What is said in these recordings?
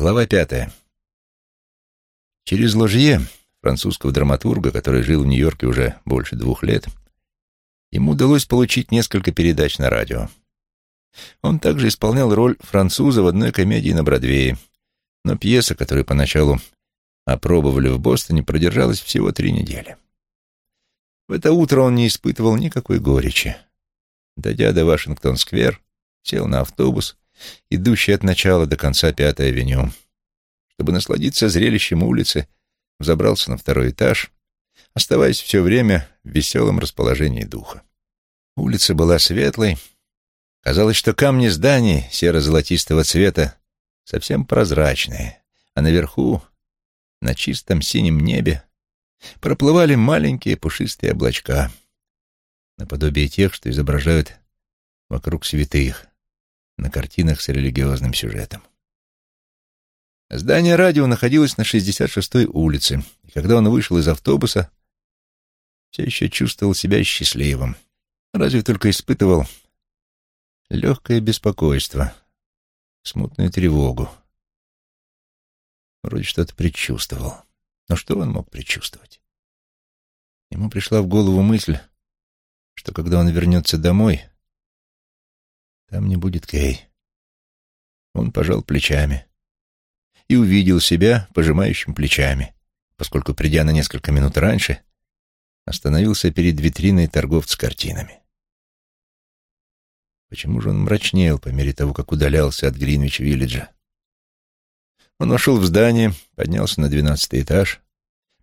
Глава пятая. Через Ложье, французского драматурга, который жил в Нью-Йорке уже больше двух лет, ему удалось получить несколько передач на радио. Он также исполнял роль француза в одной комедии на Бродвее, но пьеса, которую поначалу опробовали в Бостоне, продержалась всего три недели. В это утро он не испытывал никакой горечи. Дойдя до Вашингтон-сквер, сел на автобус идущий от начала до конца Пятой авеню. Чтобы насладиться зрелищем улицы, взобрался на второй этаж, оставаясь все время в веселом расположении духа. Улица была светлой. Казалось, что камни зданий серо-золотистого цвета совсем прозрачные, а наверху, на чистом синем небе, проплывали маленькие пушистые облачка, наподобие тех, что изображают вокруг святых, на картинах с религиозным сюжетом. Здание радио находилось на 66-й улице, и когда он вышел из автобуса, все еще чувствовал себя счастливым, разве только испытывал легкое беспокойство, смутную тревогу. Вроде что-то предчувствовал. Но что он мог предчувствовать? Ему пришла в голову мысль, что когда он вернется домой, там не будет Кей. Он пожал плечами и увидел себя пожимающим плечами, поскольку, придя на несколько минут раньше, остановился перед витриной торговца картинами. Почему же он мрачнел по мере того, как удалялся от Гринвич-Виллиджа? Он вошел в здание, поднялся на двенадцатый этаж,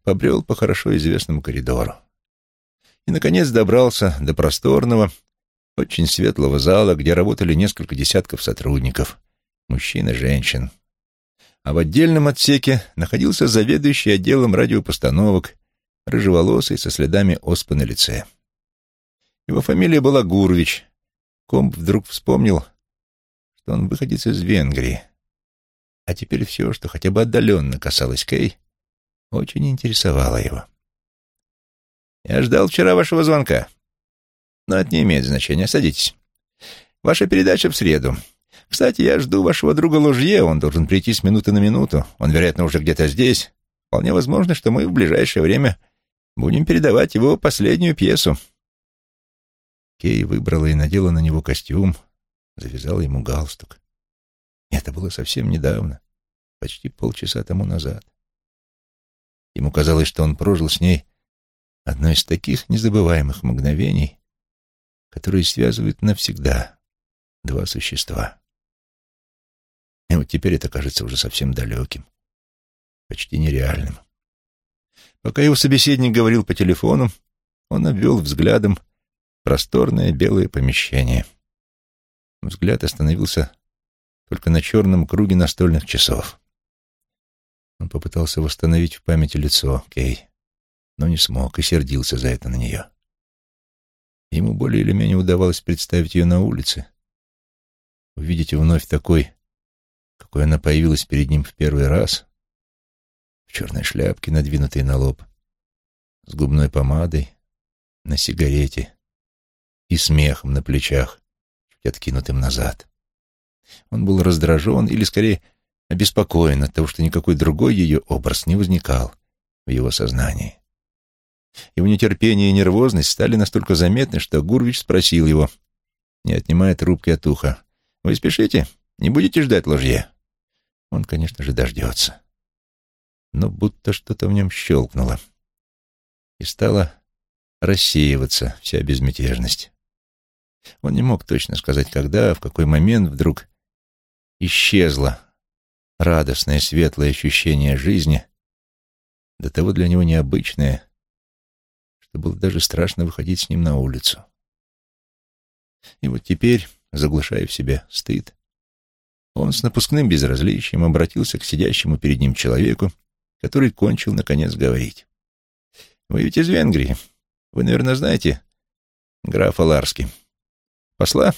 побрел по хорошо известному коридору и, наконец, добрался до просторного, очень светлого зала, где работали несколько десятков сотрудников, мужчин и женщин. А в отдельном отсеке находился заведующий отделом радиопостановок, рыжеволосый, со следами оспы на лице. Его фамилия была Гурвич. Комп вдруг вспомнил, что он выходец из Венгрии. А теперь все, что хотя бы отдаленно касалось Кей, очень интересовало его. «Я ждал вчера вашего звонка», но это не имеет значения. Садитесь. Ваша передача в среду. Кстати, я жду вашего друга Ложье. Он должен прийти с минуты на минуту. Он, вероятно, уже где-то здесь. Вполне возможно, что мы в ближайшее время будем передавать его последнюю пьесу. Кей выбрала и надела на него костюм, завязала ему галстук. Это было совсем недавно, почти полчаса тому назад. Ему казалось, что он прожил с ней одно из таких незабываемых мгновений, которые связывают навсегда два существа. И вот теперь это кажется уже совсем далеким, почти нереальным. Пока его собеседник говорил по телефону, он обвел взглядом просторное белое помещение. Взгляд остановился только на черном круге настольных часов. Он попытался восстановить в памяти лицо Кей, но не смог и сердился за это на нее. Ему более или менее удавалось представить ее на улице. Увидеть вновь такой, какой она появилась перед ним в первый раз, в черной шляпке, надвинутой на лоб, с губной помадой, на сигарете и смехом на плечах, чуть откинутым назад. Он был раздражен или, скорее, обеспокоен от того, что никакой другой ее образ не возникал в его сознании. Его нетерпение и нервозность стали настолько заметны, что Гурвич спросил его, не отнимая трубки от уха, «Вы спешите? Не будете ждать ложье?» Он, конечно же, дождется. Но будто что-то в нем щелкнуло. И стала рассеиваться вся безмятежность. Он не мог точно сказать, когда, в какой момент вдруг исчезло радостное, светлое ощущение жизни, до того для него необычное, что было даже страшно выходить с ним на улицу. И вот теперь, заглушая в себе стыд, он с напускным безразличием обратился к сидящему перед ним человеку, который кончил, наконец, говорить. «Вы ведь из Венгрии. Вы, наверное, знаете графа Ларски. Посла?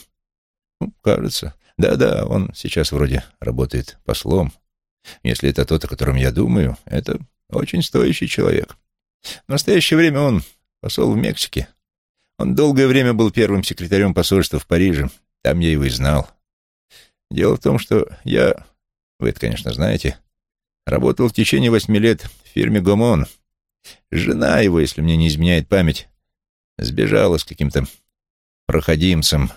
Ну, кажется. Да-да, он сейчас вроде работает послом. Если это тот, о котором я думаю, это очень стоящий человек. В настоящее время он Посол в Мексике. Он долгое время был первым секретарем посольства в Париже. Там я его и знал. Дело в том, что я Вы это, конечно, знаете. Работал в течение восьми лет в фирме «Гомон». Жена его, если мне не изменяет память, сбежала с каким-то проходимцем.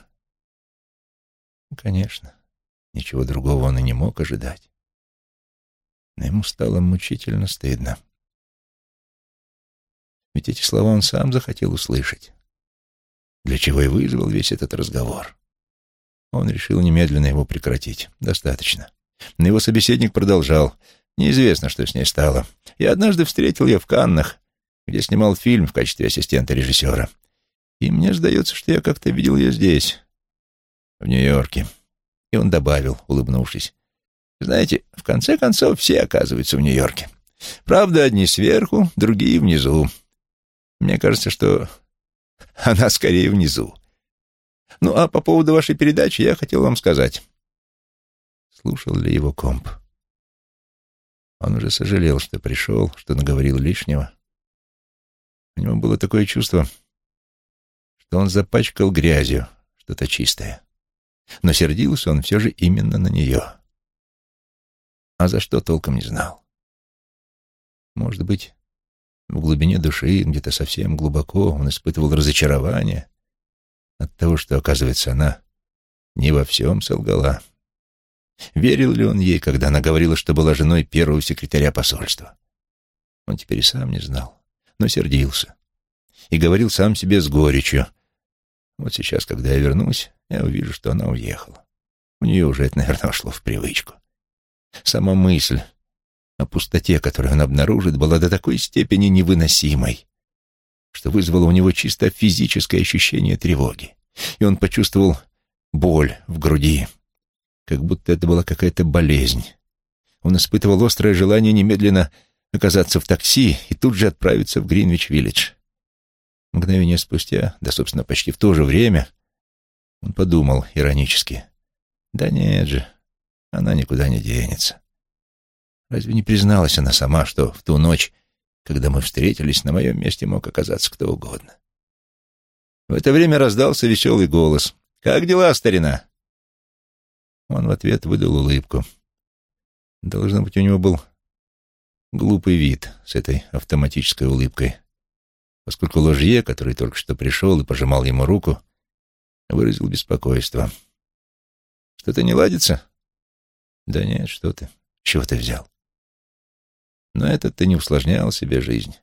Конечно, ничего другого он и не мог ожидать. Но ему стало мучительно стыдно. Ведь эти слова он сам захотел услышать, для чего и вызвал весь этот разговор. Он решил немедленно его прекратить. Достаточно. Но его собеседник продолжал. Неизвестно, что с ней стало. Я однажды встретил ее в Каннах, где снимал фильм в качестве ассистента режиссера. И мне сдается, что я как-то видел ее здесь, в Нью-Йорке. И он добавил, улыбнувшись. Знаете, в конце концов, все оказываются в Нью-Йорке. Правда, одни сверху, другие внизу. Мне кажется, что она скорее внизу. Ну, а по поводу вашей передачи я хотел вам сказать. Слушал ли его комп? Он уже сожалел, что пришел, что наговорил лишнего. У него было такое чувство, что он запачкал грязью что-то чистое. Но сердился он все же именно на нее. А за что толком не знал. Может быть, в глубине души, где-то совсем глубоко, он испытывал разочарование от того, что, оказывается, она не во всем солгала. Верил ли он ей, когда она говорила, что была женой первого секретаря посольства? Он теперь и сам не знал, но сердился. И говорил сам себе с горечью. Вот сейчас, когда я вернусь, я увижу, что она уехала. У нее уже это, наверное, вошло в привычку. Сама мысль о пустоте, которую он обнаружит, была до такой степени невыносимой, что вызвало у него чисто физическое ощущение тревоги. И он почувствовал боль в груди, как будто это была какая-то болезнь. Он испытывал острое желание немедленно оказаться в такси и тут же отправиться в Гринвич-Виллидж. Мгновение спустя, да, собственно, почти в то же время, он подумал иронически. «Да нет же, она никуда не денется. Разве не призналась она сама, что в ту ночь, когда мы встретились, на моем месте мог оказаться кто угодно? В это время раздался веселый голос. «Как дела, старина?» Он в ответ выдал улыбку. Должно быть, у него был глупый вид с этой автоматической улыбкой, поскольку ложье, который только что пришел и пожимал ему руку, выразил беспокойство. «Что-то не ладится?» «Да нет, что ты. Чего ты взял?» Но этот-то не усложнял себе жизнь.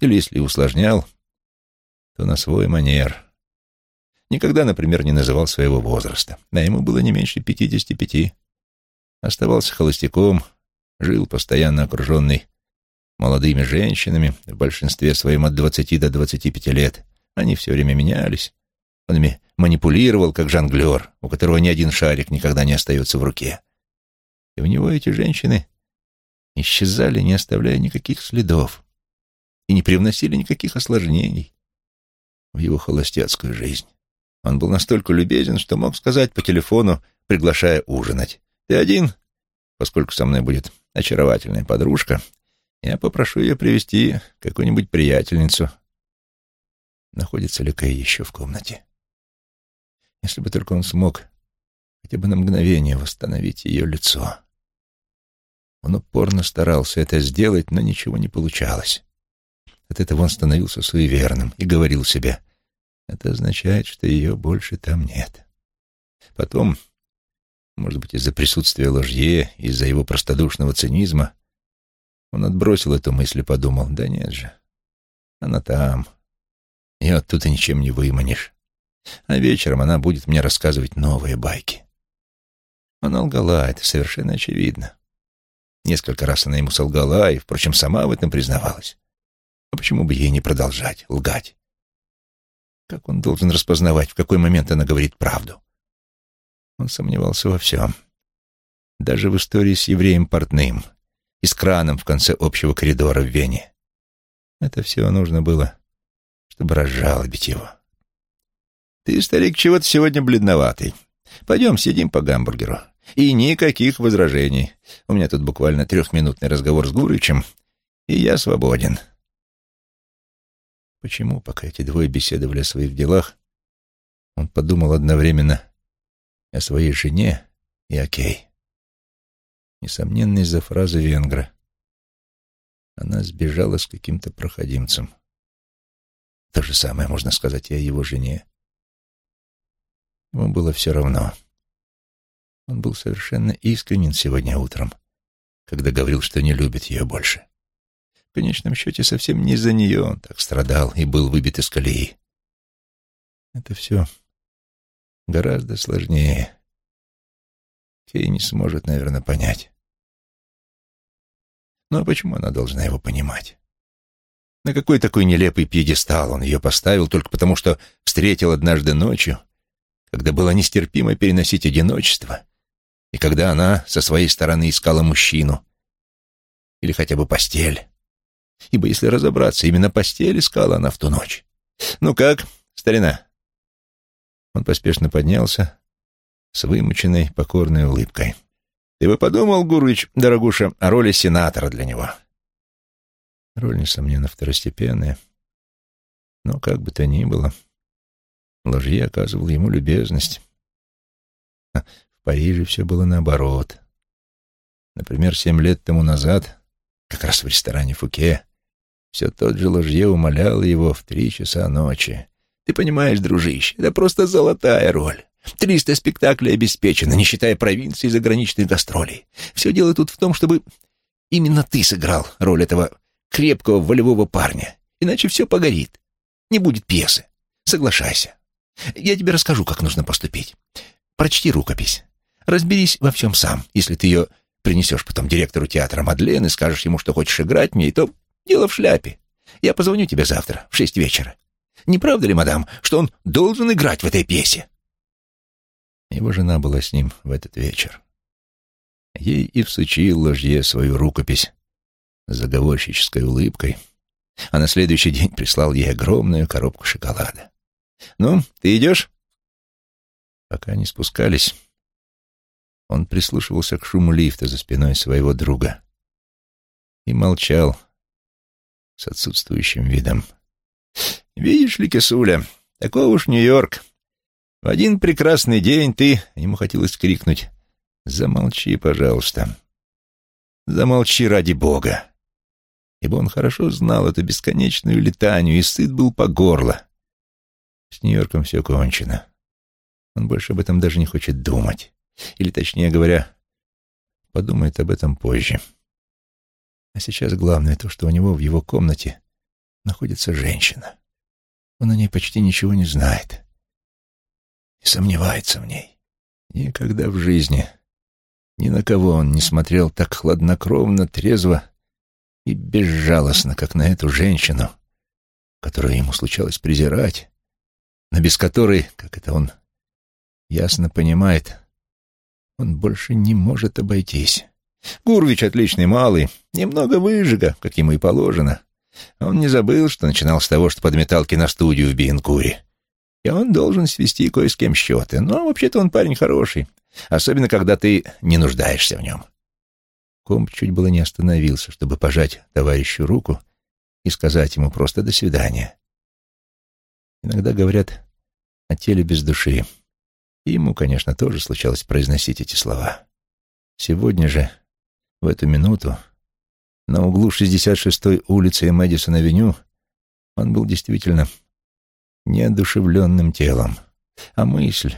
Или если усложнял, то на свой манер. Никогда, например, не называл своего возраста. А ему было не меньше пятидесяти пяти. Оставался холостяком, жил постоянно окруженный молодыми женщинами, в большинстве своем от двадцати до двадцати пяти лет. Они все время менялись. Он ими манипулировал, как жонглер, у которого ни один шарик никогда не остается в руке. И у него эти женщины исчезали, не оставляя никаких следов, и не привносили никаких осложнений в его холостяцкую жизнь. Он был настолько любезен, что мог сказать по телефону, приглашая ужинать. «Ты один?» Поскольку со мной будет очаровательная подружка, я попрошу ее привести какую-нибудь приятельницу. Находится ли Кэй еще в комнате? Если бы только он смог хотя бы на мгновение восстановить ее лицо. Он упорно старался это сделать, но ничего не получалось. От этого он становился суеверным и говорил себе, это означает, что ее больше там нет. Потом, может быть, из-за присутствия ложье, из-за его простодушного цинизма, он отбросил эту мысль и подумал, да нет же, она там, ее оттуда ничем не выманишь. А вечером она будет мне рассказывать новые байки. Она лгала, это совершенно очевидно. Несколько раз она ему солгала и, впрочем, сама в этом признавалась. А почему бы ей не продолжать лгать? Как он должен распознавать, в какой момент она говорит правду? Он сомневался во всем. Даже в истории с евреем Портным и с краном в конце общего коридора в Вене. Это все нужно было, чтобы разжалобить его. «Ты, старик, чего-то сегодня бледноватый. Пойдем, сидим по гамбургеру. И никаких возражений. У меня тут буквально трехминутный разговор с Гурычем, и я свободен. Почему, пока эти двое беседовали о своих делах, он подумал одновременно о своей жене и о Кей? Несомненно, из-за фразы венгра. Она сбежала с каким-то проходимцем. То же самое можно сказать и о его жене. Ему было все равно. Он был совершенно искренен сегодня утром, когда говорил, что не любит ее больше. В конечном счете, совсем не из-за нее он так страдал и был выбит из колеи. Это все гораздо сложнее. Кей не сможет, наверное, понять. Ну а почему она должна его понимать? На какой такой нелепый пьедестал он ее поставил только потому, что встретил однажды ночью, когда было нестерпимо переносить одиночество, и когда она со своей стороны искала мужчину или хотя бы постель. Ибо, если разобраться, именно постель искала она в ту ночь. «Ну как, старина?» Он поспешно поднялся с вымученной покорной улыбкой. «Ты бы подумал, Гурлич, дорогуша, о роли сенатора для него. Роль, несомненно, второстепенная. Но как бы то ни было, Ложье оказывал ему любезность. в Париже все было наоборот. Например, семь лет тому назад, как раз в ресторане Фуке, все тот же Ложье умолял его в три часа ночи. «Ты понимаешь, дружище, это просто золотая роль. Триста спектаклей обеспечено, не считая провинции и заграничных гастролей. Все дело тут в том, чтобы именно ты сыграл роль этого крепкого волевого парня, иначе все погорит. Не будет пьесы. Соглашайся. Я тебе расскажу, как нужно поступить. Прочти рукопись. Разберись во всем сам. Если ты ее принесешь потом директору театра Мадлен и скажешь ему, что хочешь играть мне, то дело в шляпе. Я позвоню тебе завтра в шесть вечера. Не правда ли, мадам, что он должен играть в этой пьесе?» Его жена была с ним в этот вечер. Ей и всучил ложье свою рукопись с заговорщической улыбкой, а на следующий день прислал ей огромную коробку шоколада. «Ну, ты идешь?» Пока не спускались, он прислушивался к шуму лифта за спиной своего друга и молчал с отсутствующим видом. «Видишь ли, Кисуля, такой уж Нью-Йорк. В один прекрасный день ты...» Ему хотелось крикнуть. «Замолчи, пожалуйста. Замолчи ради Бога!» Ибо он хорошо знал эту бесконечную летанию и сыт был по горло. С Нью-Йорком все кончено. Он больше об этом даже не хочет думать. Или, точнее говоря, подумает об этом позже. А сейчас главное то, что у него в его комнате находится женщина. Он о ней почти ничего не знает и сомневается в ней. Никогда в жизни ни на кого он не смотрел так хладнокровно, трезво и безжалостно, как на эту женщину, которую ему случалось презирать, но без которой, как это он ясно понимает, он больше не может обойтись. Гурвич отличный малый, немного выжига, как ему и положено. Он не забыл, что начинал с того, что подметал киностудию в Биенкуре. И он должен свести кое с кем счеты. Но вообще-то он парень хороший, особенно когда ты не нуждаешься в нем. Комп чуть было не остановился, чтобы пожать товарищу руку и сказать ему просто «до свидания». Иногда говорят о теле без души. И ему, конечно, тоже случалось произносить эти слова. Сегодня же, в эту минуту, на углу 66-й улицы и Мэдисон-авеню, он был действительно неодушевленным телом, а мысль,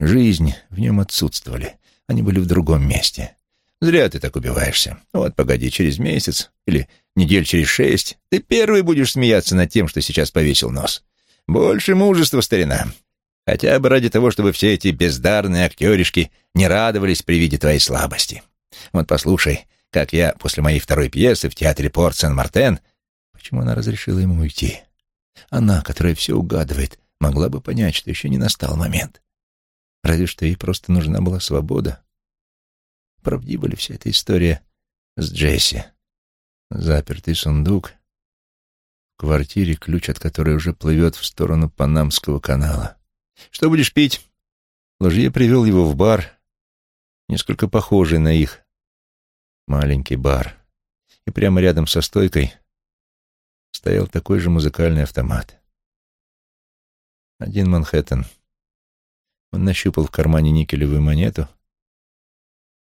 жизнь в нем отсутствовали, они были в другом месте. Зря ты так убиваешься. Вот, погоди, через месяц или недель через шесть ты первый будешь смеяться над тем, что сейчас повесил нос. Больше мужества, старина. Хотя бы ради того, чтобы все эти бездарные актеришки не радовались при виде твоей слабости. Вот послушай, как я после моей второй пьесы в театре Порт Сен-Мартен... Почему она разрешила ему уйти? Она, которая все угадывает, могла бы понять, что еще не настал момент. Разве что ей просто нужна была свобода. Правдива ли вся эта история с Джесси? Запертый сундук, квартире, ключ от которой уже плывет в сторону Панамского канала. «Что будешь пить?» Ложье привел его в бар, несколько похожий на их маленький бар. И прямо рядом со стойкой стоял такой же музыкальный автомат. Один Манхэттен. Он нащупал в кармане никелевую монету,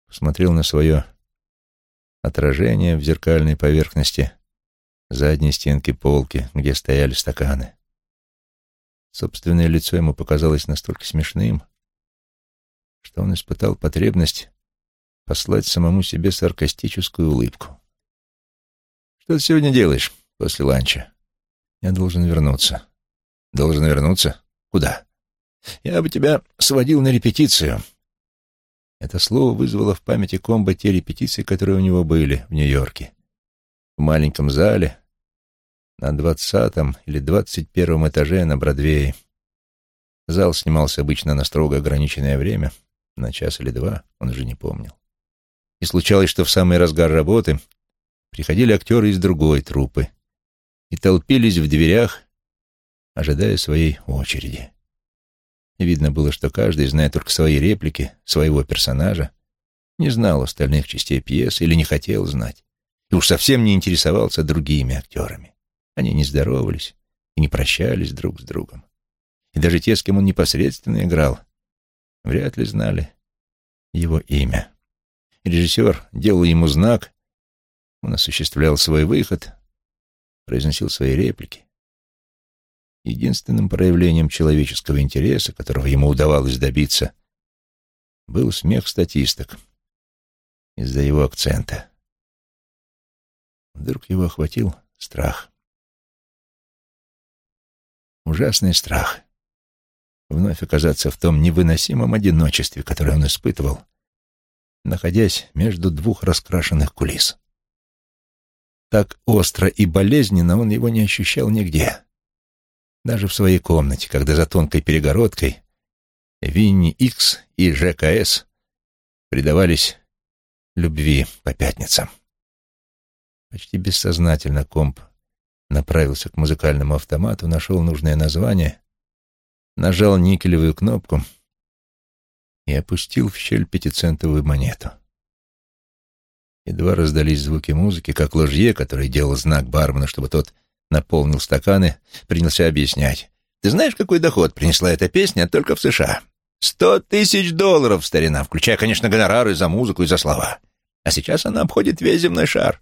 посмотрел на свое отражение в зеркальной поверхности задней стенки полки, где стояли стаканы. Собственное лицо ему показалось настолько смешным, что он испытал потребность послать самому себе саркастическую улыбку. «Что ты сегодня делаешь после ланча?» «Я должен вернуться». «Должен вернуться? Куда?» «Я бы тебя сводил на репетицию». Это слово вызвало в памяти Комбо те репетиции, которые у него были в Нью-Йорке. В маленьком зале, на двадцатом или двадцать первом этаже на Бродвее. Зал снимался обычно на строго ограниченное время, на час или два, он уже не помнил. И случалось, что в самый разгар работы приходили актеры из другой труппы и толпились в дверях, ожидая своей очереди. видно было, что каждый, зная только свои реплики, своего персонажа, не знал остальных частей пьесы или не хотел знать, и уж совсем не интересовался другими актерами. Они не здоровались и не прощались друг с другом. И даже те, с кем он непосредственно играл, вряд ли знали его имя. Режиссер делал ему знак, он осуществлял свой выход, произносил свои реплики. Единственным проявлением человеческого интереса, которого ему удавалось добиться, был смех статисток из-за его акцента. Вдруг его охватил страх. Ужасный страх. Вновь оказаться в том невыносимом одиночестве, которое он испытывал, находясь между двух раскрашенных кулис. Так остро и болезненно он его не ощущал нигде. Даже в своей комнате, когда за тонкой перегородкой Винни Икс и ЖКС предавались любви по пятницам. Почти бессознательно комп направился к музыкальному автомату, нашел нужное название, нажал никелевую кнопку и опустил в щель пятицентовую монету. Едва раздались звуки музыки, как ложье, который делал знак бармену, чтобы тот наполнил стаканы, принялся объяснять. «Ты знаешь, какой доход принесла эта песня только в США? Сто тысяч долларов, старина, включая, конечно, гонорары за музыку и за слова. А сейчас она обходит весь земной шар.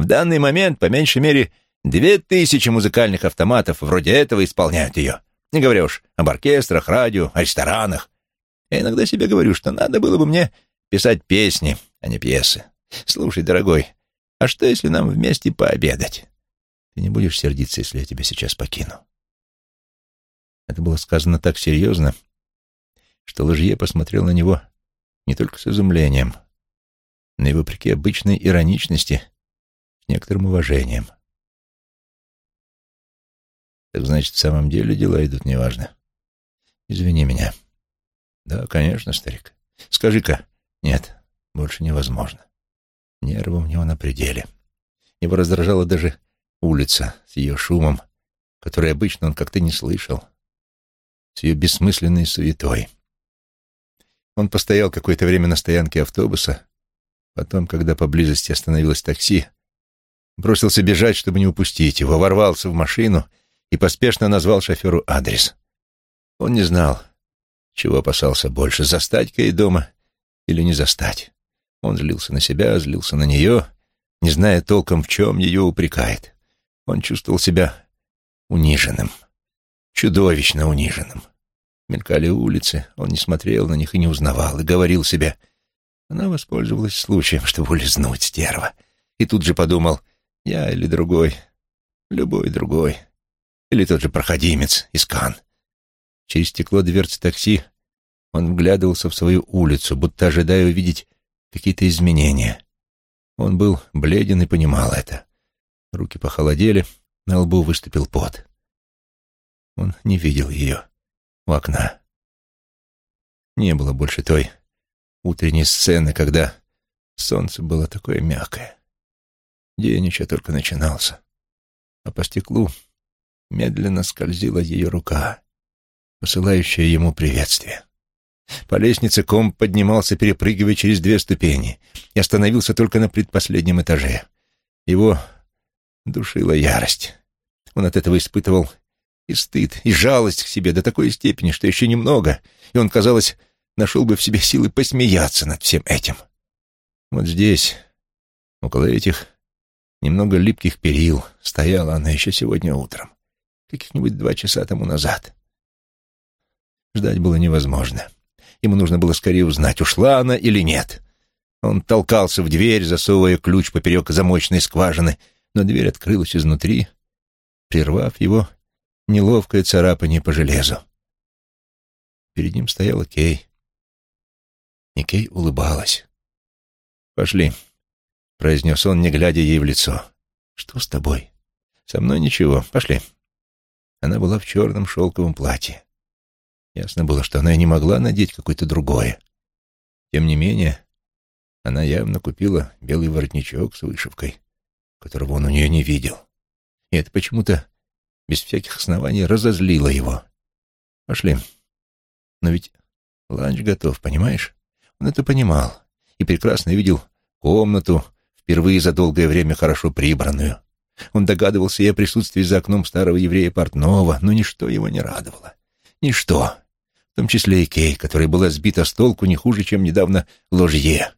В данный момент, по меньшей мере, Две тысячи музыкальных автоматов вроде этого исполняют ее. Не говоря уж об оркестрах, радио, о ресторанах. Я иногда себе говорю, что надо было бы мне писать песни, а не пьесы. Слушай, дорогой, а что, если нам вместе пообедать? Ты не будешь сердиться, если я тебя сейчас покину. Это было сказано так серьезно, что Ложье посмотрел на него не только с изумлением, но и вопреки обычной ироничности, некоторым уважением. — так значит, в самом деле дела идут неважно. Извини меня. Да, конечно, старик. Скажи-ка. Нет, больше невозможно. Нервы у него на пределе. Его раздражала даже улица с ее шумом, который обычно он как-то не слышал, с ее бессмысленной суетой. Он постоял какое-то время на стоянке автобуса, потом, когда поблизости остановилось такси, бросился бежать, чтобы не упустить его, ворвался в машину и поспешно назвал шоферу адрес. Он не знал, чего опасался больше, застать Кей дома или не застать. Он злился на себя, злился на нее, не зная толком, в чем ее упрекает. Он чувствовал себя униженным, чудовищно униженным. Мелькали улицы, он не смотрел на них и не узнавал, и говорил себе, она воспользовалась случаем, чтобы улизнуть, стерва. И тут же подумал, я или другой, любой другой — или тот же проходимец из Кан. Через стекло дверцы такси он вглядывался в свою улицу, будто ожидая увидеть какие-то изменения. Он был бледен и понимал это. Руки похолодели, на лбу выступил пот. Он не видел ее у окна. Не было больше той утренней сцены, когда солнце было такое мягкое. День еще только начинался, а по стеклу медленно скользила ее рука, посылающая ему приветствие. По лестнице ком поднимался, перепрыгивая через две ступени, и остановился только на предпоследнем этаже. Его душила ярость. Он от этого испытывал и стыд, и жалость к себе до такой степени, что еще немного, и он, казалось, нашел бы в себе силы посмеяться над всем этим. Вот здесь, Около этих немного липких перил стояла она еще сегодня утром, каких-нибудь два часа тому назад. Ждать было невозможно. Ему нужно было скорее узнать, ушла она или нет. Он толкался в дверь, засовывая ключ поперек замочной скважины, но дверь открылась изнутри, прервав его неловкое царапание по железу. Перед ним стояла Кей. И Кей улыбалась. «Пошли», — произнес он, не глядя ей в лицо. «Что с тобой?» «Со мной ничего. Пошли». Она была в черном шелковом платье. Ясно было, что она и не могла надеть какое-то другое. Тем не менее, она явно купила белый воротничок с вышивкой, которого он у нее не видел. И это почему-то без всяких оснований разозлило его. «Пошли. Но ведь ланч готов, понимаешь?» Он это понимал и прекрасно видел комнату, впервые за долгое время хорошо прибранную. Он догадывался и о присутствии за окном старого еврея портного, но ничто его не радовало. Ничто. В том числе и Кей, которая была сбита с толку не хуже, чем недавно ложье.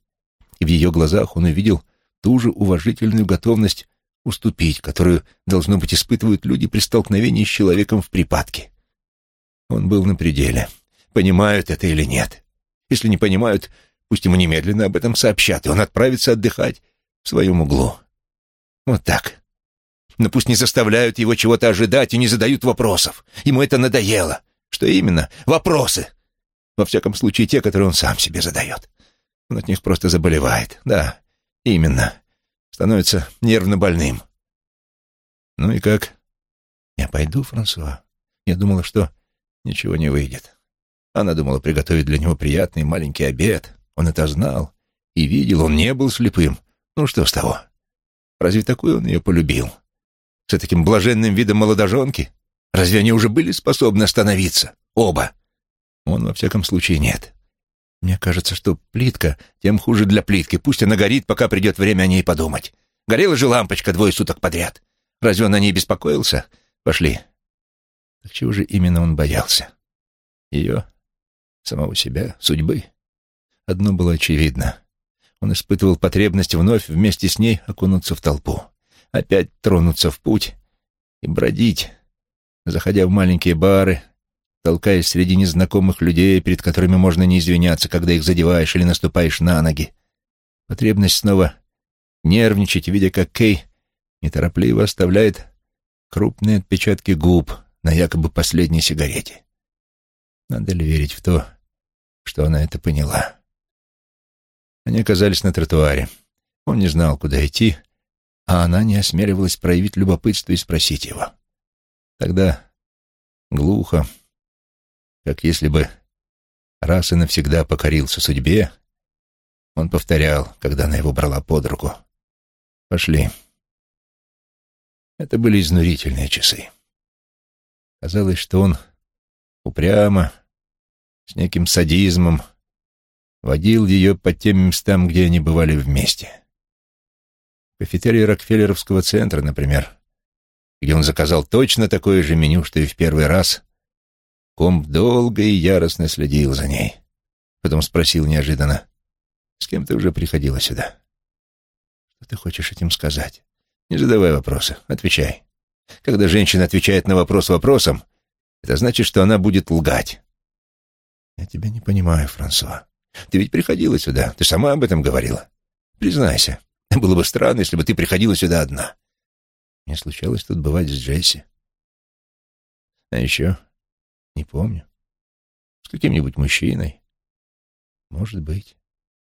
И в ее глазах он увидел ту же уважительную готовность уступить, которую, должно быть, испытывают люди при столкновении с человеком в припадке. Он был на пределе. Понимают это или нет? Если не понимают, пусть ему немедленно об этом сообщат, и он отправится отдыхать в своем углу. Вот так. Но пусть не заставляют его чего-то ожидать и не задают вопросов. Ему это надоело. Что именно? Вопросы. Во всяком случае, те, которые он сам себе задает. Он от них просто заболевает. Да, именно. Становится нервно больным. Ну и как? Я пойду, Франсуа. Я думала, что ничего не выйдет. Она думала приготовить для него приятный маленький обед. Он это знал и видел, он не был слепым. Ну что с того? Разве такой он ее полюбил? С таким блаженным видом молодоженки? Разве они уже были способны остановиться? Оба. Он, во всяком случае, нет. Мне кажется, что плитка тем хуже для плитки. Пусть она горит, пока придет время о ней подумать. Горела же лампочка двое суток подряд. Разве он о ней беспокоился? Пошли. Так чего же именно он боялся? Ее самого себя, судьбы. Одно было очевидно. Он испытывал потребность вновь вместе с ней окунуться в толпу, опять тронуться в путь и бродить, заходя в маленькие бары, толкаясь среди незнакомых людей, перед которыми можно не извиняться, когда их задеваешь или наступаешь на ноги. Потребность снова нервничать, видя, как Кей неторопливо оставляет крупные отпечатки губ на якобы последней сигарете. Надо ли верить в то, что она это поняла? Они оказались на тротуаре. Он не знал, куда идти, а она не осмеливалась проявить любопытство и спросить его. Тогда глухо, как если бы раз и навсегда покорился судьбе, он повторял, когда она его брала под руку. «Пошли». Это были изнурительные часы. Казалось, что он упрямо, с неким садизмом водил ее по тем местам, где они бывали вместе. В кафетерии Рокфеллеровского центра, например, где он заказал точно такое же меню, что и в первый раз, Комп долго и яростно следил за ней. Потом спросил неожиданно, «С кем ты уже приходила сюда?» «Что ты хочешь этим сказать?» «Не задавай вопросы, отвечай. Когда женщина отвечает на вопрос вопросом, это значит, что она будет лгать. «Я тебя не понимаю, Франсуа. Ты ведь приходила сюда, ты сама об этом говорила. Признайся, было бы странно, если бы ты приходила сюда одна. Мне случалось тут бывать с Джесси. А еще, не помню, с каким-нибудь мужчиной. Может быть,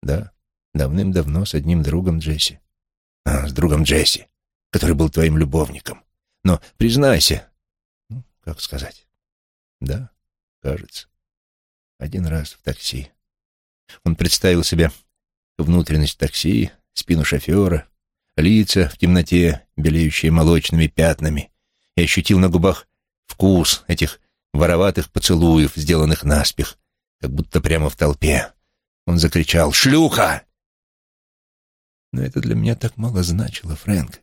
да, давным-давно с одним другом Джесси. А, с другом Джесси, который был твоим любовником. Но признайся, ну, как сказать, да, кажется. Один раз в такси. Он представил себе внутренность такси, спину шофера, лица в темноте, белеющие молочными пятнами, и ощутил на губах вкус этих вороватых поцелуев, сделанных наспех, как будто прямо в толпе. Он закричал «Шлюха!» Но это для меня так мало значило, Фрэнк.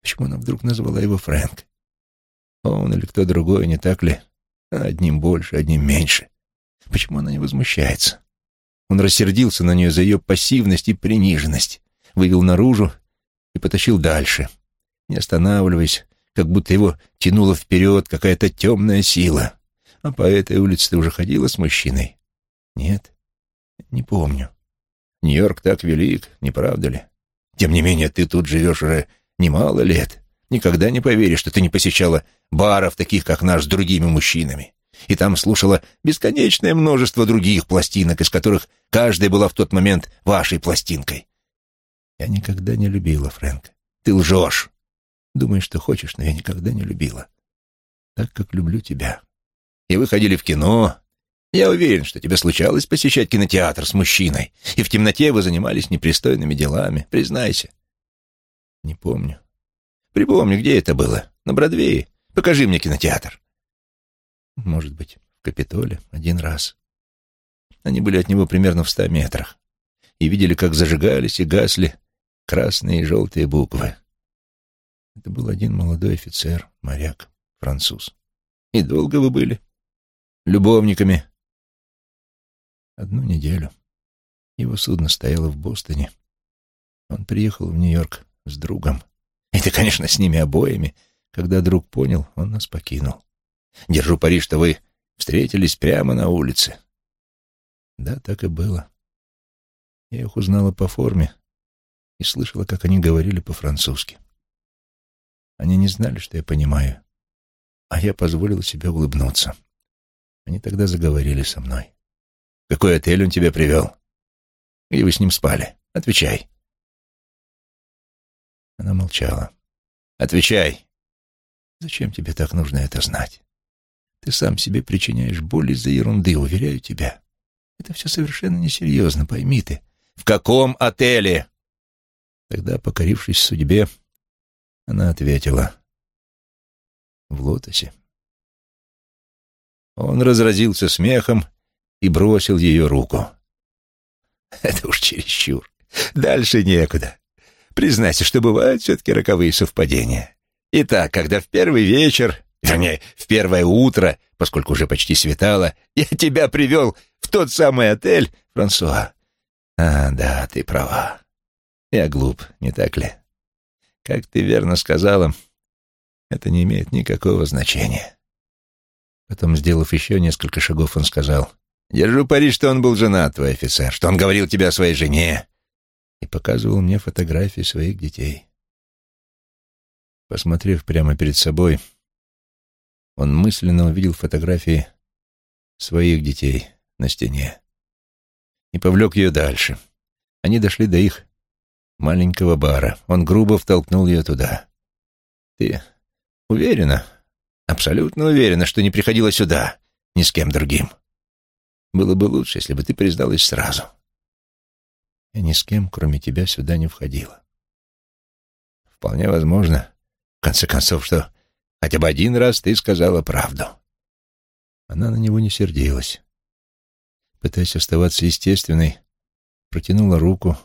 Почему она вдруг назвала его Фрэнк? Он или кто другой, не так ли? Одним больше, одним меньше. Почему она не возмущается? Он рассердился на нее за ее пассивность и приниженность. вывел наружу и потащил дальше, не останавливаясь, как будто его тянула вперед какая-то темная сила. А по этой улице ты уже ходила с мужчиной? Нет, не помню. Нью-Йорк так велик, не правда ли? Тем не менее, ты тут живешь уже немало лет. Никогда не поверишь, что ты не посещала баров, таких как наш, с другими мужчинами. И там слушала бесконечное множество других пластинок, из которых каждая была в тот момент вашей пластинкой. Я никогда не любила Фрэнка. Ты лжешь. Думаешь, что хочешь, но я никогда не любила. Так, как люблю тебя. И вы ходили в кино. Я уверен, что тебе случалось посещать кинотеатр с мужчиной, и в темноте вы занимались непристойными делами. Признайся. Не помню. Припомни, где это было? На Бродвее. Покажи мне кинотеатр. Может быть, в Капитоле один раз. Они были от него примерно в ста метрах и видели, как зажигались и гасли красные и желтые буквы. Это был один молодой офицер, моряк, француз. И долго вы были? Любовниками? Одну неделю. Его судно стояло в Бостоне. Он приехал в Нью-Йорк с другом. Ты, конечно, с ними обоими. Когда друг понял, он нас покинул. Держу пари, что вы встретились прямо на улице. Да, так и было. Я их узнала по форме и слышала, как они говорили по-французски. Они не знали, что я понимаю, а я позволила себе улыбнуться. Они тогда заговорили со мной. «Какой отель он тебя привел? Где вы с ним спали? Отвечай». Она молчала. «Отвечай!» «Зачем тебе так нужно это знать? Ты сам себе причиняешь боль из-за ерунды, уверяю тебя. Это все совершенно несерьезно, пойми ты». «В каком отеле?» Тогда, покорившись судьбе, она ответила. «В лотосе». Он разразился смехом и бросил ее руку. «Это уж чересчур. Дальше некуда. Признайся, что бывают все-таки роковые совпадения. Итак, когда в первый вечер, вернее, в первое утро, поскольку уже почти светало, я тебя привел в тот самый отель, Франсуа. А, да, ты права. Я глуп, не так ли? Как ты верно сказала, это не имеет никакого значения. Потом, сделав еще несколько шагов, он сказал, «Держу пари, что он был женат, твой офицер, что он говорил тебе о своей жене, и показывал мне фотографии своих детей. Посмотрев прямо перед собой, он мысленно увидел фотографии своих детей на стене и повлек ее дальше. Они дошли до их маленького бара. Он грубо втолкнул ее туда. «Ты уверена, абсолютно уверена, что не приходила сюда ни с кем другим? Было бы лучше, если бы ты призналась сразу. Я ни с кем, кроме тебя, сюда не входила. Вполне возможно, в конце концов, что хотя бы один раз ты сказала правду. Она на него не сердилась. Пытаясь оставаться естественной, протянула руку,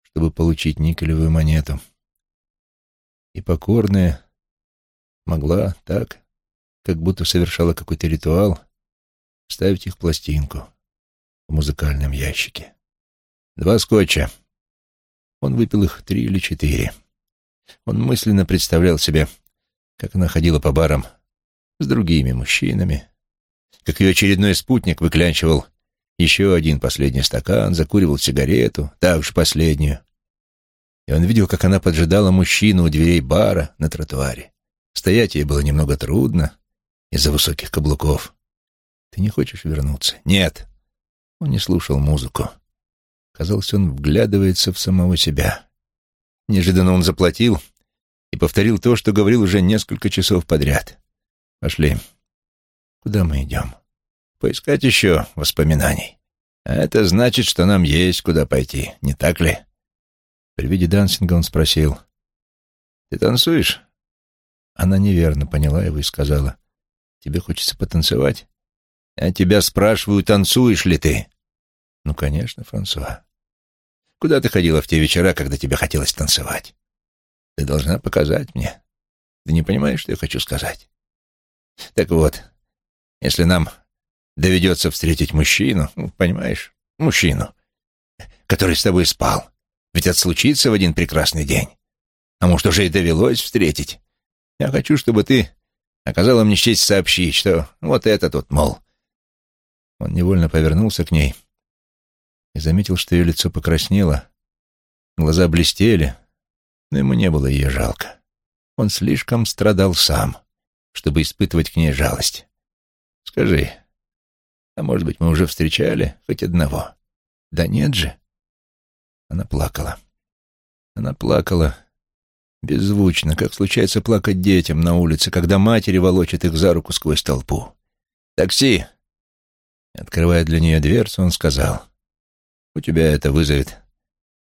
чтобы получить никелевую монету. И покорная могла так, как будто совершала какой-то ритуал, ставить их пластинку в музыкальном ящике. Два скотча. Он выпил их три или четыре. Он мысленно представлял себе, как она ходила по барам с другими мужчинами, как ее очередной спутник выклянчивал еще один последний стакан, закуривал сигарету, также последнюю. И он видел, как она поджидала мужчину у дверей бара на тротуаре. Стоять ей было немного трудно из-за высоких каблуков. «Ты не хочешь вернуться?» «Нет». Он не слушал музыку. Казалось, он вглядывается в самого себя. Неожиданно он заплатил и повторил то, что говорил уже несколько часов подряд. «Пошли. Куда мы идем?» «Поискать еще воспоминаний. А это значит, что нам есть куда пойти, не так ли?» При виде дансинга он спросил. «Ты танцуешь?» Она неверно поняла его и сказала. «Тебе хочется потанцевать?» «Я тебя спрашиваю, танцуешь ли ты?» «Ну, конечно, Франсуа. Куда ты ходила в те вечера, когда тебе хотелось танцевать? Ты должна показать мне. Ты не понимаешь, что я хочу сказать? Так вот, если нам доведется встретить мужчину, ну, понимаешь, мужчину, который с тобой спал, Ведь это случится в один прекрасный день. А может, уже и довелось встретить. Я хочу, чтобы ты оказала мне честь сообщить, что вот это тут, мол. Он невольно повернулся к ней и заметил, что ее лицо покраснело, глаза блестели, но ему не было ее жалко. Он слишком страдал сам, чтобы испытывать к ней жалость. Скажи, а может быть, мы уже встречали хоть одного? Да нет же. Она плакала. Она плакала беззвучно, как случается плакать детям на улице, когда матери волочат их за руку сквозь толпу. «Такси!» Открывая для нее дверцу, он сказал, «У тебя это вызовет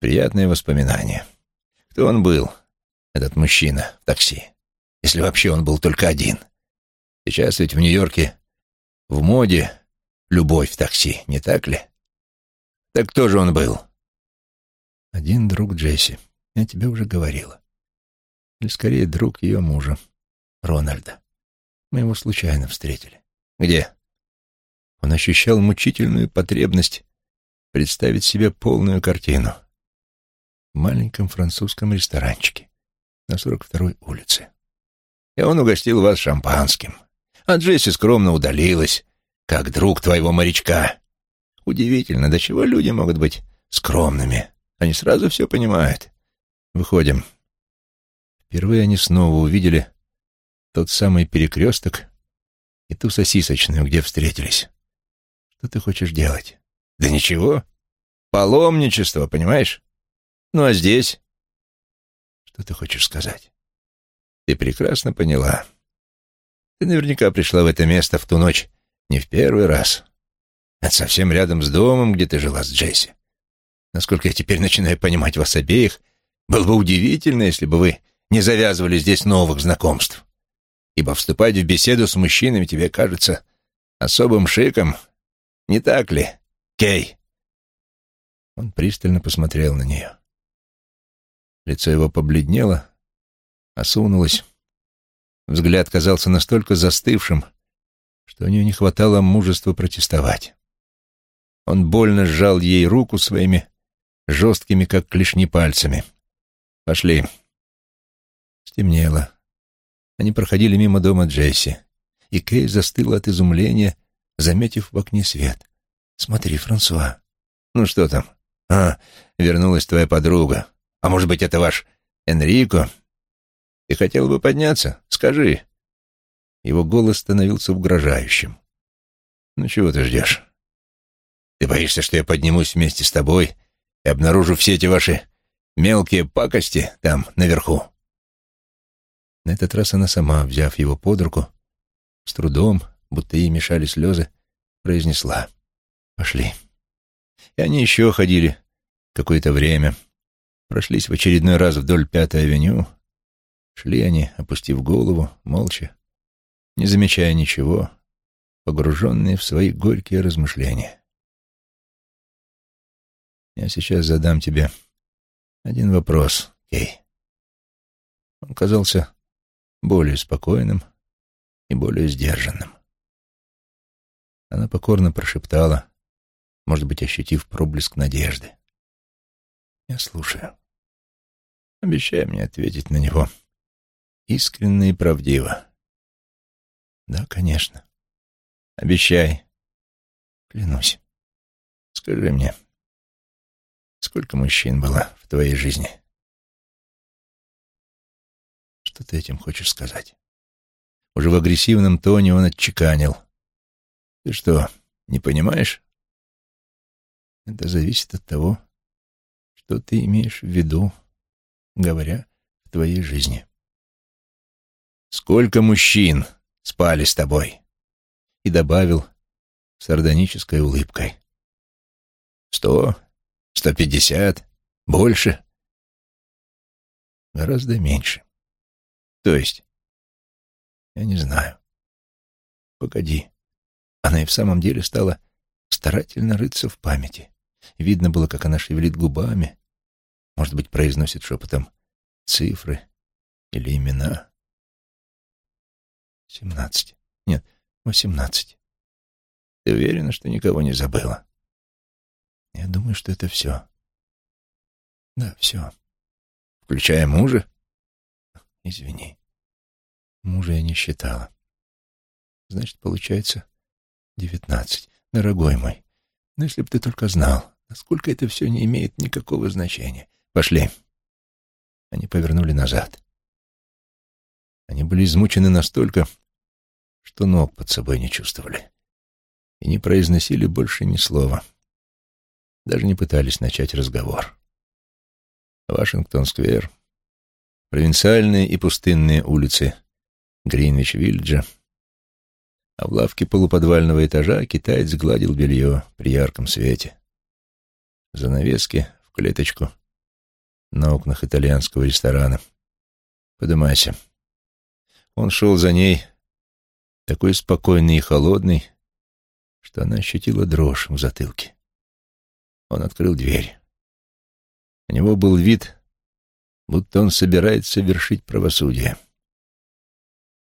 приятные воспоминания. Кто он был, этот мужчина в такси? Если вообще он был только один. Сейчас ведь в Нью-Йорке в моде любовь в такси, не так ли? Так кто же он был?» «Один друг Джесси. Я тебе уже говорила. Или скорее друг ее мужа, Рональда. Мы его случайно встретили. Где? Он ощущал мучительную потребность представить себе полную картину. Маленьком французском ресторанчике на 42-й улице. И он угостил вас шампанским. А Джесси скромно удалилась, как друг твоего морячка. Удивительно, до чего люди могут быть скромными. Они сразу все понимают. Выходим. Впервые они снова увидели тот самый перекресток и ту сосисочную, где встретились. Что ты хочешь делать? Да ничего. Паломничество, понимаешь? Ну а здесь? Что ты хочешь сказать? Ты прекрасно поняла. Ты наверняка пришла в это место в ту ночь не в первый раз. Это совсем рядом с домом, где ты жила с Джесси. Насколько я теперь начинаю понимать вас обеих, было бы удивительно, если бы вы не завязывали здесь новых знакомств. Ибо вступать в беседу с мужчинами тебе кажется особым шиком, не так ли, Кей?» Он пристально посмотрел на нее. Лицо его побледнело, осунулось. Взгляд казался настолько застывшим, что у нее не хватало мужества протестовать. Он больно сжал ей руку своими жесткими, как клешни, пальцами. «Пошли», Стемнело. Они проходили мимо дома Джесси, и Кей застыла от изумления, заметив в окне свет. «Смотри, Франсуа». «Ну что там?» «А, вернулась твоя подруга. А может быть, это ваш Энрико? Ты хотел бы подняться? Скажи». Его голос становился угрожающим. «Ну чего ты ждешь? Ты боишься, что я поднимусь вместе с тобой и обнаружу все эти ваши мелкие пакости там, наверху?» На этот раз она сама, взяв его под руку, с трудом, будто ей мешали слезы, произнесла «Пошли». И они еще ходили какое-то время, прошлись в очередной раз вдоль Пятой авеню, шли они, опустив голову, молча, не замечая ничего, погруженные в свои горькие размышления. «Я сейчас задам тебе один вопрос, Кей». Он казался более спокойным и более сдержанным. Она покорно прошептала, может быть, ощутив проблеск надежды. «Я слушаю. Обещай мне ответить на него искренне и правдиво». «Да, конечно. Обещай. Клянусь. Скажи мне, сколько мужчин было в твоей жизни?» Что ты этим хочешь сказать? Уже в агрессивном тоне он отчеканил. Ты что, не понимаешь? Это зависит от того, что ты имеешь в виду, говоря в твоей жизни. Сколько мужчин спали с тобой? И добавил сардонической улыбкой. Сто? Сто пятьдесят? Больше? Гораздо меньше. То есть? Я не знаю. Погоди. Она и в самом деле стала старательно рыться в памяти. Видно было, как она шевелит губами, может быть, произносит шепотом цифры или имена. Семнадцать. Нет, восемнадцать. Ты уверена, что никого не забыла? Я думаю, что это все. Да, все. Включая мужа? Извини. Мужа я не считала. Значит, получается девятнадцать. Дорогой мой, ну если бы ты только знал, насколько это все не имеет никакого значения. Пошли. Они повернули назад. Они были измучены настолько, что ног под собой не чувствовали и не произносили больше ни слова. Даже не пытались начать разговор. Вашингтон-сквер, провинциальные и пустынные улицы Гринвич-Виллиджа, а в лавке полуподвального этажа китаец гладил белье при ярком свете. Занавески в клеточку на окнах итальянского ресторана. Подымайся. Он шел за ней, такой спокойный и холодный, что она ощутила дрожь в затылке. Он открыл дверь. У него был вид, будто он собирается вершить правосудие.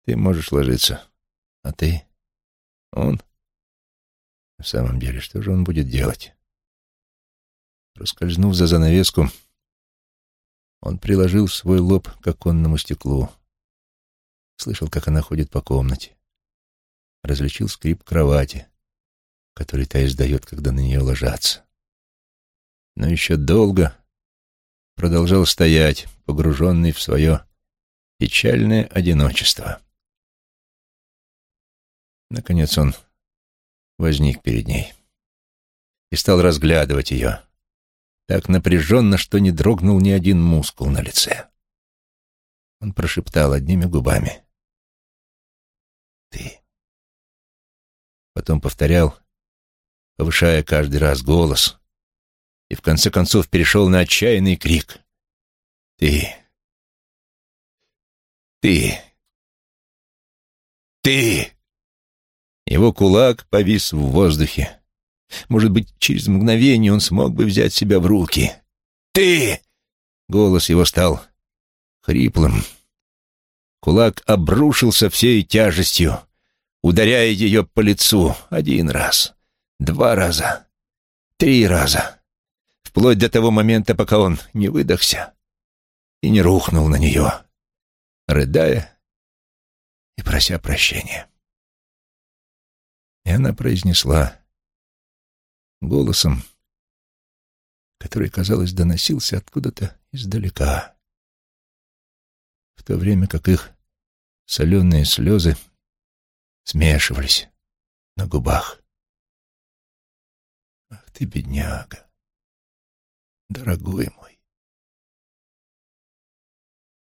Ты можешь ложиться. А ты? Он? В самом деле, что же он будет делать? Проскользнув за занавеску, он приложил свой лоб к оконному стеклу. Слышал, как она ходит по комнате. Различил скрип кровати, который та издает, когда на нее ложатся. Но еще долго продолжал стоять, погруженный в свое печальное одиночество. Наконец он возник перед ней и стал разглядывать ее, так напряженно, что не дрогнул ни один мускул на лице. Он прошептал одними губами. «Ты». Потом повторял, повышая каждый раз голос, и в конце концов перешел на отчаянный крик. «Ты! Ты! Ты!» Его кулак повис в воздухе. Может быть, через мгновение он смог бы взять себя в руки. «Ты!» Голос его стал хриплым. Кулак обрушился всей тяжестью, ударяя ее по лицу один раз, два раза, три раза, вплоть до того момента, пока он не выдохся и не рухнул на нее, рыдая и прося прощения. И она произнесла голосом, который, казалось, доносился откуда-то издалека, в то время как их соленые слезы смешивались на губах. «Ах ты, бедняга, дорогой мой!»